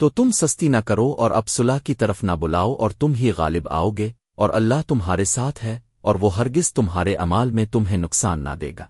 تو تم سستی نہ کرو اور اب صلاح کی طرف نہ بلاؤ اور تم ہی غالب آؤ گے اور اللہ تمہارے ساتھ ہے اور وہ ہرگز تمہارے امال میں تمہیں نقصان نہ دے گا۔